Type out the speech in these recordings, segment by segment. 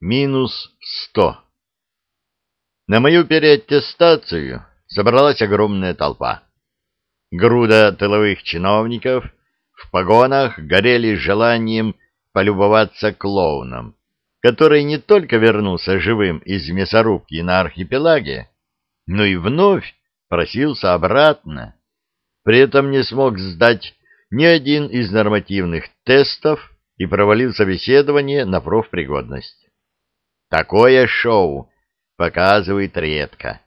Минус сто. На мою переаттестацию собралась огромная толпа. Груда тыловых чиновников в погонах горели желанием полюбоваться клоуном, который не только вернулся живым из мясорубки на архипелаге, но и вновь просился обратно. При этом не смог сдать ни один из нормативных тестов и провалил собеседование на профпригодность. Такое шоу показывает редко.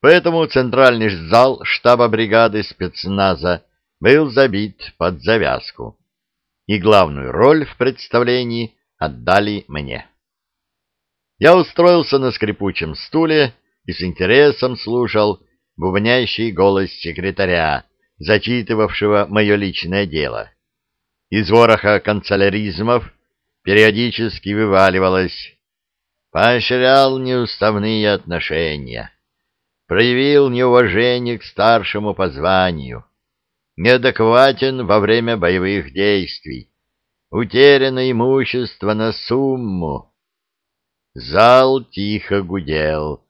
Поэтому центральный зал штаба бригады спецназа был забит под завязку. И главную роль в представлении отдали мне. Я устроился на скрипучем стуле и с интересом слушал бубнящий голос секретаря, зачитывавшего мое личное дело. Из вороха канцеляризмов периодически вываливалось «поощрял неуставные отношения» проявил неуважение к старшему по званию, неадекватен во время боевых действий, утеряно имущество на сумму. Зал тихо гудел,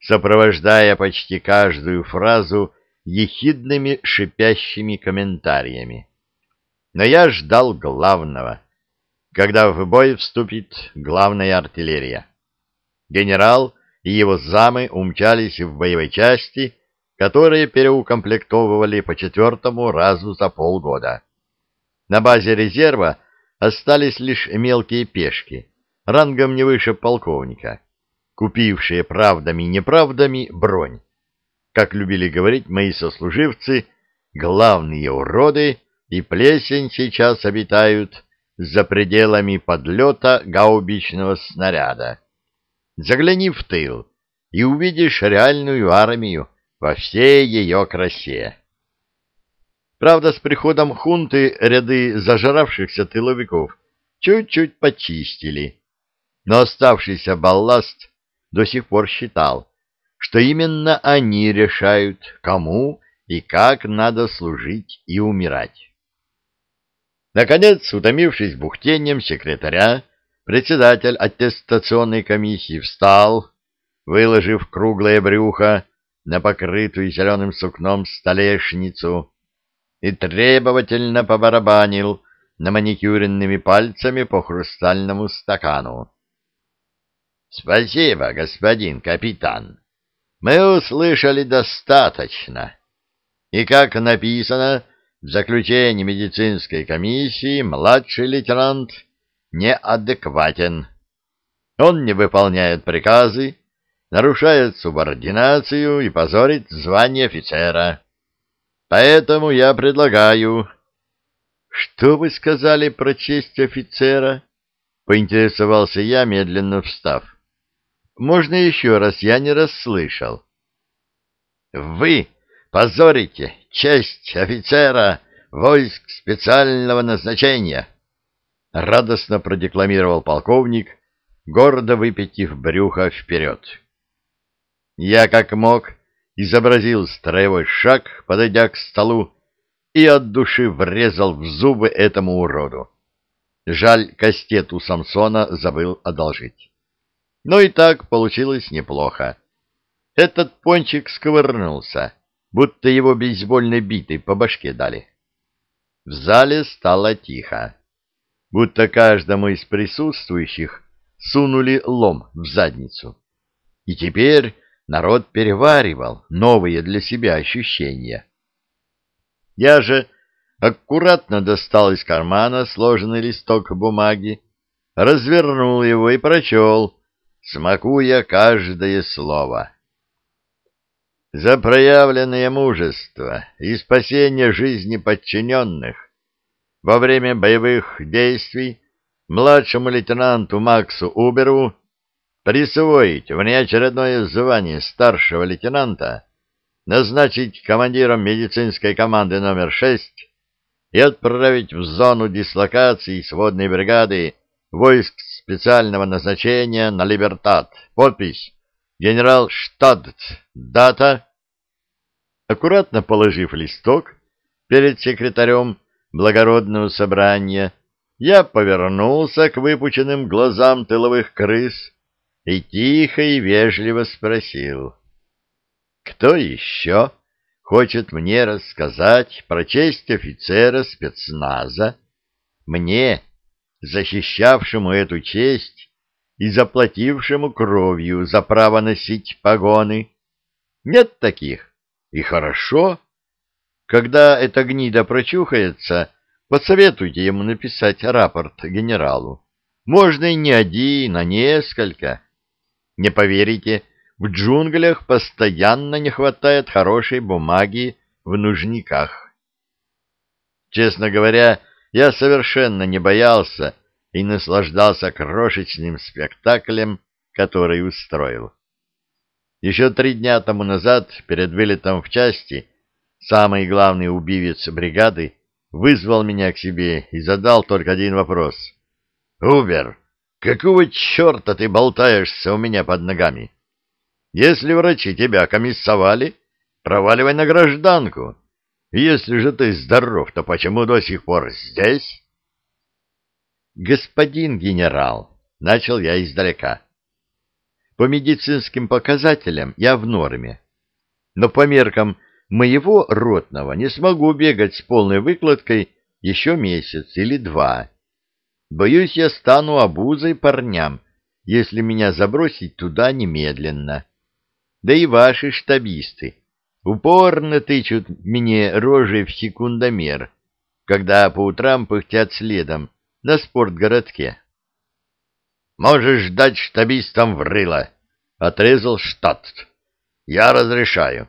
сопровождая почти каждую фразу ехидными шипящими комментариями. Но я ждал главного, когда в бой вступит главная артиллерия. Генерал и его замы умчались в боевой части, которые переукомплектовывали по четвертому разу за полгода. На базе резерва остались лишь мелкие пешки, рангом не выше полковника, купившие правдами и неправдами бронь. Как любили говорить мои сослуживцы, главные уроды и плесень сейчас обитают за пределами подлета гаубичного снаряда. Загляни в тыл и увидишь реальную армию во всей ее красе. Правда, с приходом хунты ряды зажравшихся тыловиков чуть-чуть почистили, но оставшийся балласт до сих пор считал, что именно они решают, кому и как надо служить и умирать. Наконец, утомившись бухтением секретаря, Председатель аттестационной комиссии встал, выложив круглое брюхо на покрытую зеленым сукном столешницу и требовательно побарабанил на маникюренными пальцами по хрустальному стакану. — Спасибо, господин капитан. Мы услышали достаточно. И, как написано в заключении медицинской комиссии, младший лейтенант — неадекватен. Он не выполняет приказы, нарушает субординацию и позорит звание офицера. Поэтому я предлагаю... — Что вы сказали про честь офицера? — поинтересовался я, медленно встав. — Можно еще раз, я не расслышал. — Вы позорите честь офицера войск специального назначения. —— радостно продекламировал полковник, гордо выпятив брюхо вперед. Я, как мог, изобразил строевой шаг, подойдя к столу, и от души врезал в зубы этому уроду. Жаль, кастет у Самсона забыл одолжить. Но и так получилось неплохо. Этот пончик сковырнулся, будто его бейсбольной битой по башке дали. В зале стало тихо будто каждому из присутствующих сунули лом в задницу. И теперь народ переваривал новые для себя ощущения. Я же аккуратно достал из кармана сложенный листок бумаги, развернул его и прочел, смакуя каждое слово. За проявленное мужество и спасение жизни подчиненных во время боевых действий младшему лейтенанту Максу Уберу присвоить внеочередное звание старшего лейтенанта, назначить командиром медицинской команды номер 6 и отправить в зону дислокации сводной бригады войск специального назначения на Либертат. Подпись «Генерал Штадт». Дата. Аккуратно положив листок перед секретарем, благородного собрания, я повернулся к выпученным глазам тыловых крыс и тихо и вежливо спросил. «Кто еще хочет мне рассказать про честь офицера спецназа? Мне, защищавшему эту честь и заплатившему кровью за право носить погоны? Нет таких? И хорошо. Когда эта гнида прочухается, посоветуйте ему написать рапорт генералу. Можно и не один, а несколько. Не поверите, в джунглях постоянно не хватает хорошей бумаги в нужниках. Честно говоря, я совершенно не боялся и наслаждался крошечным спектаклем, который устроил. Еще три дня тому назад, перед вылетом в части, самый главный убивец бригады вызвал меня к себе и задал только один вопрос. «Убер, какого черта ты болтаешься у меня под ногами? Если врачи тебя комиссовали, проваливай на гражданку. Если же ты здоров, то почему до сих пор здесь?» «Господин генерал», — начал я издалека, — «по медицинским показателям я в норме, но по меркам моего ротного не смогу бегать с полной выкладкой еще месяц или два. Боюсь, я стану обузой парням, если меня забросить туда немедленно. Да и ваши штабисты упорно тычут мне рожей в секундомер, когда по утрам пыхтят следом на спортгородке. «Можешь дать штабистам в рыло», — отрезал штат. «Я разрешаю».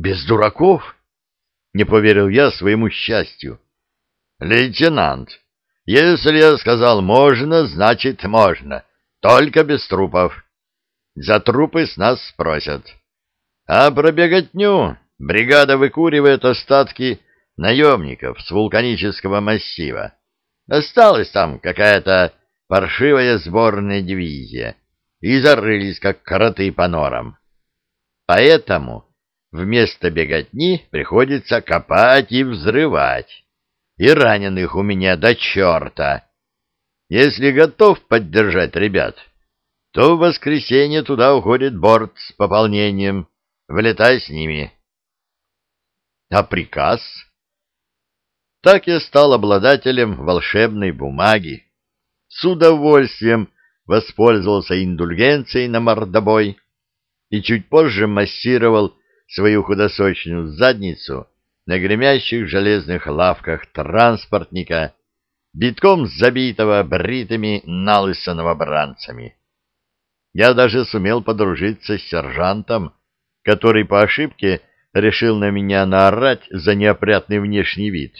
«Без дураков?» — не поверил я своему счастью. «Лейтенант, если я сказал «можно», значит «можно», только без трупов. За трупы с нас спросят. А про беготню бригада выкуривает остатки наемников с вулканического массива. Осталась там какая-то паршивая сборная дивизия, и зарылись, как кроты по норам. Поэтому вместо беготни приходится копать и взрывать и раненых у меня до черта. Если готов поддержать ребят, то в воскресенье туда уходит борт с пополнением. Влетай с ними. А приказ? Так я стал обладателем волшебной бумаги. С удовольствием воспользовался индульгенцией на мордобой и чуть позже массировал свою худосочную задницу на гремящих железных лавках транспортника, битком забитого бритыми налысо новобранцами. Я даже сумел подружиться с сержантом, который по ошибке решил на меня наорать за неопрятный внешний вид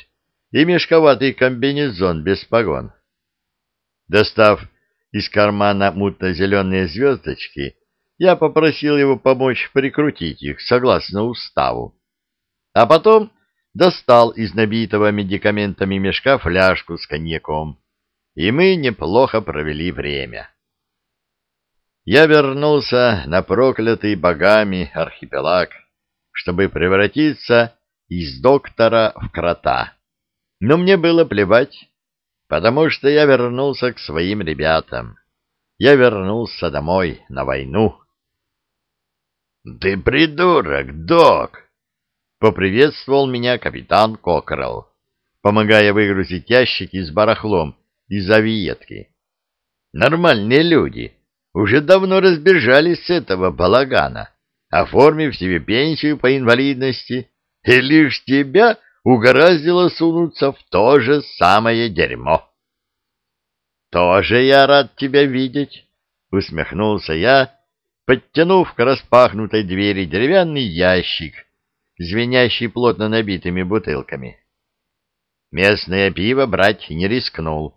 и мешковатый комбинезон без погон. Достав из кармана мутно-зеленые звездочки, я попросил его помочь прикрутить их согласно уставу. А потом достал из набитого медикаментами мешка фляжку с коньяком, и мы неплохо провели время. Я вернулся на проклятый богами архипелаг, чтобы превратиться из доктора в крота. Но мне было плевать, потому что я вернулся к своим ребятам. Я вернулся домой на войну. — Ты придурок, док! Поприветствовал меня капитан Кокрелл, помогая выгрузить ящики с барахлом из авиетки. Нормальные люди уже давно разбежались с этого балагана, оформив себе пенсию по инвалидности, и лишь тебя угораздило сунуться в то же самое дерьмо. «Тоже я рад тебя видеть», — усмехнулся я, подтянув к распахнутой двери деревянный ящик, звенящий плотно набитыми бутылками. Местное пиво брать не рискнул,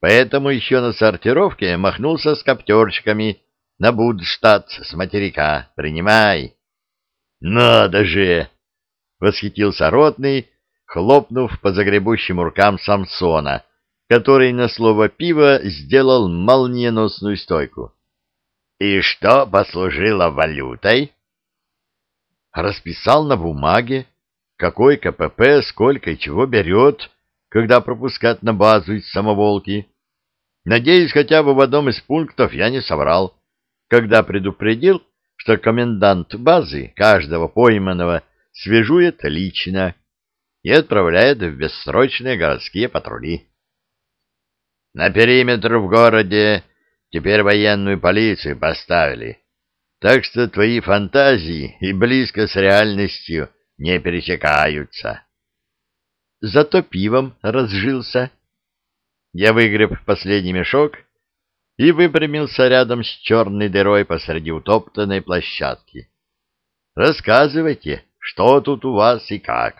поэтому еще на сортировке махнулся с коптерчиками на Будштадт с материка. «Принимай!» «Надо же!» — восхитился ротный, хлопнув по загребущим рукам Самсона, который на слово «пиво» сделал молниеносную стойку. «И что послужило валютой?» расписал на бумаге, какой КПП сколько и чего берет, когда пропускать на базу из самоволки. Надеюсь, хотя бы в одном из пунктов я не соврал. когда предупредил, что комендант базы каждого пойманного свяжует лично и отправляет в бессрочные городские патрули. На периметр в городе теперь военную полицию поставили, так что твои фантазии и близко с реальностью не пересекаются. Зато пивом разжился. Я выгреб последний мешок и выпрямился рядом с черной дырой посреди утоптанной площадки. Рассказывайте, что тут у вас и как.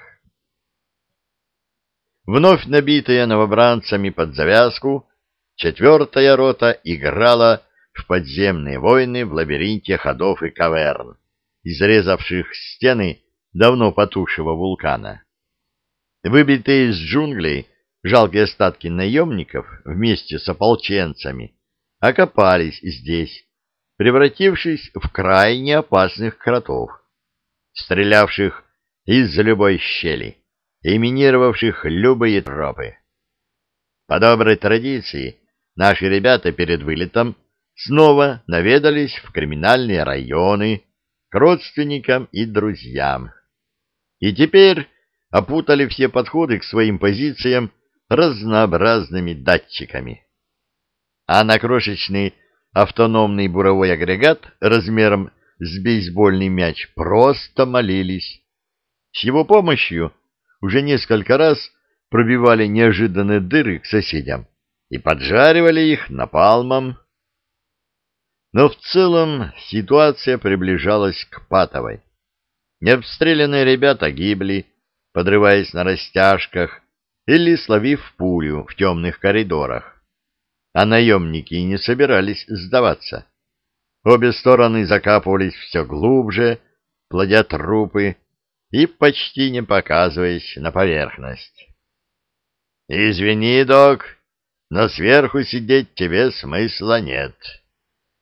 Вновь набитая новобранцами под завязку, четвертая рота играла в подземные войны в лабиринте ходов и каверн, изрезавших стены давно потухшего вулкана. Выбитые из джунглей жалкие остатки наемников вместе с ополченцами окопались здесь, превратившись в крайне опасных кротов, стрелявших из любой щели и минировавших любые тропы. По доброй традиции наши ребята перед вылетом снова наведались в криминальные районы к родственникам и друзьям. И теперь опутали все подходы к своим позициям разнообразными датчиками. А на крошечный автономный буровой агрегат размером с бейсбольный мяч просто молились. С его помощью уже несколько раз пробивали неожиданные дыры к соседям и поджаривали их напалмом. Но в целом ситуация приближалась к патовой. Необстрелянные ребята гибли, подрываясь на растяжках или словив пулю в темных коридорах. А наемники не собирались сдаваться. Обе стороны закапывались все глубже, плодя трупы и почти не показываясь на поверхность. «Извини, док, но сверху сидеть тебе смысла нет.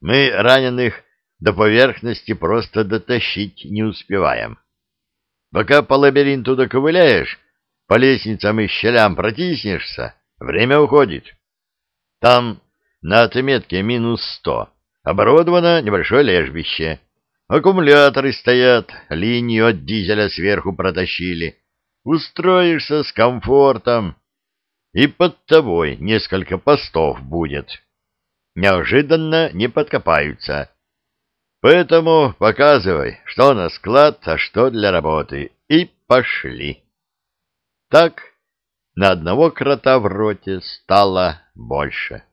Мы раненых до поверхности просто дотащить не успеваем. Пока по лабиринту доковыляешь, по лестницам и щелям протиснешься, время уходит. Там на отметке минус сто оборудовано небольшое лежбище. Аккумуляторы стоят, линию от дизеля сверху протащили. Устроишься с комфортом, и под тобой несколько постов будет. Неожиданно не подкопаются. Поэтому показывай, что на склад, а что для работы, и пошли. Так на одного крота в роте стало больше.